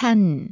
산.